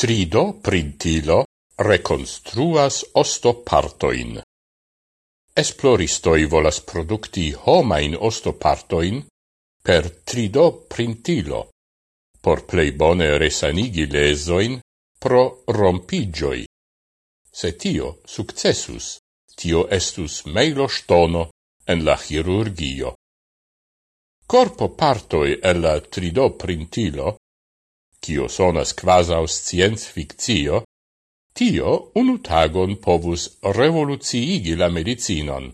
Trido printilo reconstruas ostopartoin. Esploristoi volas producti homain ostopartoin per trido printilo, por plei bone resanigi lesoin pro rompigioi. Se tio successus, tio estus meilo stono en la chirurgio. Corpo partoi el la trido printilo cio sonas quasau scienz fictio, tio unu tagon povus revoluciigi la medicinon.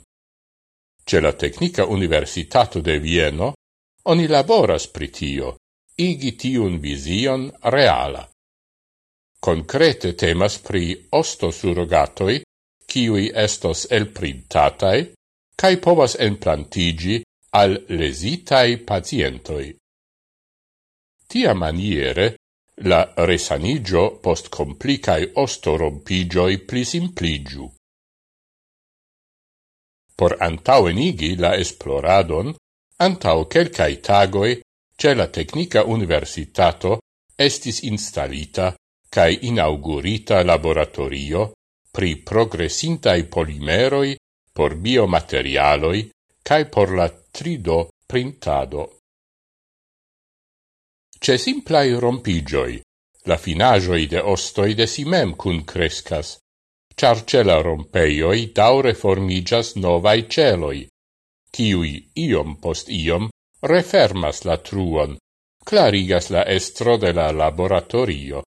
Ce la Tecnica Universitato de Vieno, oni laboras pri tio, igi tiun vision reala. Concrete temas pri osto surrogatoi, kiui estos elprintatai, cae povas enplantigi al lesitai pacientoi. Tia maniere, la resanigio post complicae ostorompigioi pli simpligiu. Por antaŭenigi la esploradon, antau quelcae tagoi, ce la Tecnica Universitato estis instalita cae inaugurita laboratorio pri progresintaj polimeroi por biomaterialoi cae por la 3D printado. Ce simplai rompigioi, la finagioi de ostoi de simem cun crescas, char ce la rompeioi daure formigas novai celoi, ciui iom post iom refermas la truon, clarigas la estro de la laboratorio.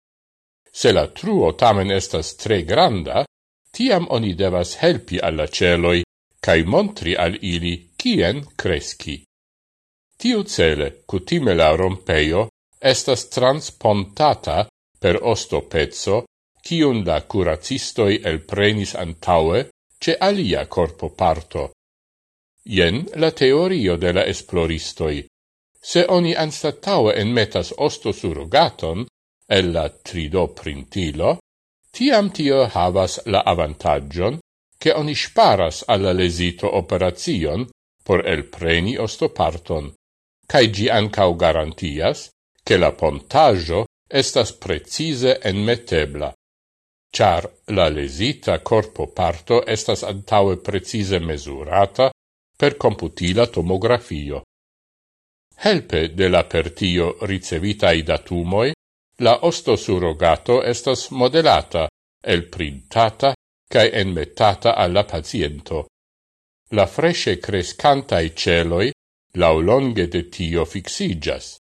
Se la truo tamen estas tre granda, tiam oni devas helpi alla celoi, cae montri al ili cien cresci. Tiu cele, cutime la rompeio, estas transpontata per ostopezzo cion la curacistoi elprenis antaue ce alia corpo parto. Ien la teorio de la esploristoi. Se oni anstataue enmetas osto surrogaton, el la trido printilo, tiam tio havas la avantagion che oni sparas alla lesito operazion por elpreni ostoparton, cae gi ancau garantias che la pontaggio estas precise enmetebla, char la lesita corpo parto estas antaue precise mesurata per computila tomografio. Helpe de la pertio ricevitai datumoi, la osto surrogato estas modelata, el printata, cae enmetata alla paciento. La fresce crescantai celoi laulonge de tio fixigas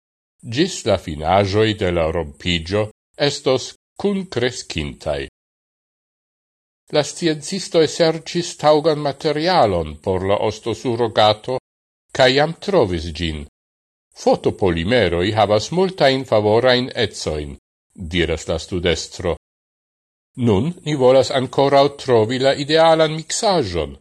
gis la finajoi de la rompigio estos cun crescintai. La sciencisto esercis taugan materialon por la ostosurrogato, cae jam trovis gin. Fotopolimeroi havas multain favorain etzoin, diras la studestro. Nun ni volas ancora trovi la idealan mixajon.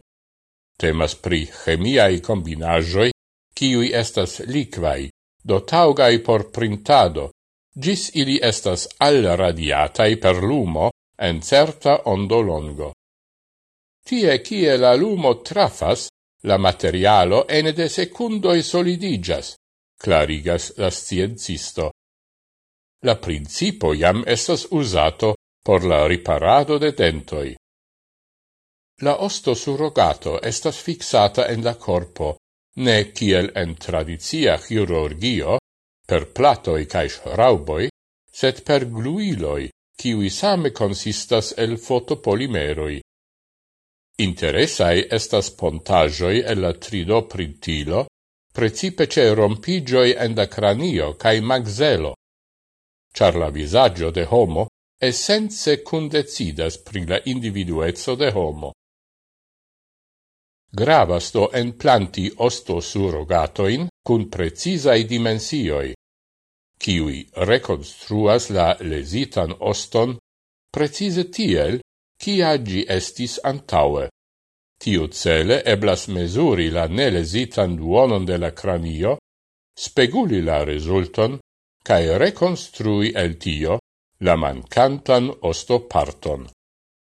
Temas pri chemiai combinajoi, kiui estas liquai, do taugai por printado, gis ili estas al radiatai per lumo en certa ondolongo. Tie kie la lumo trafas, la materialo ene de secundoi solidigas, clarigas la sciencisto. La principo jam estas usato por la riparado de dentoi. La osto surrogato estas fixata en la corpo, ne kiel en tradizia chirurgio, per platoi cae rauboi, set per gluiloi, kiwi same consistas el fotopolimeroi. Interesai estas pontajoi el la trido printilo, precipe ce rompigioi en da cranio cae magzelo, char la visaggio de homo essenze cundecidas pri la individuezzo de homo. Gravas do en planti osto surrogatoin cun precisai dimensioi, kiwi reconstruas la lesitan oston precise tiel, kia gi estis antaue. Tiu cele eblas mesuri la nelesitan duonon de la cranio, speguli la resulton, cae reconstrui el tio la mancantan ostoparton.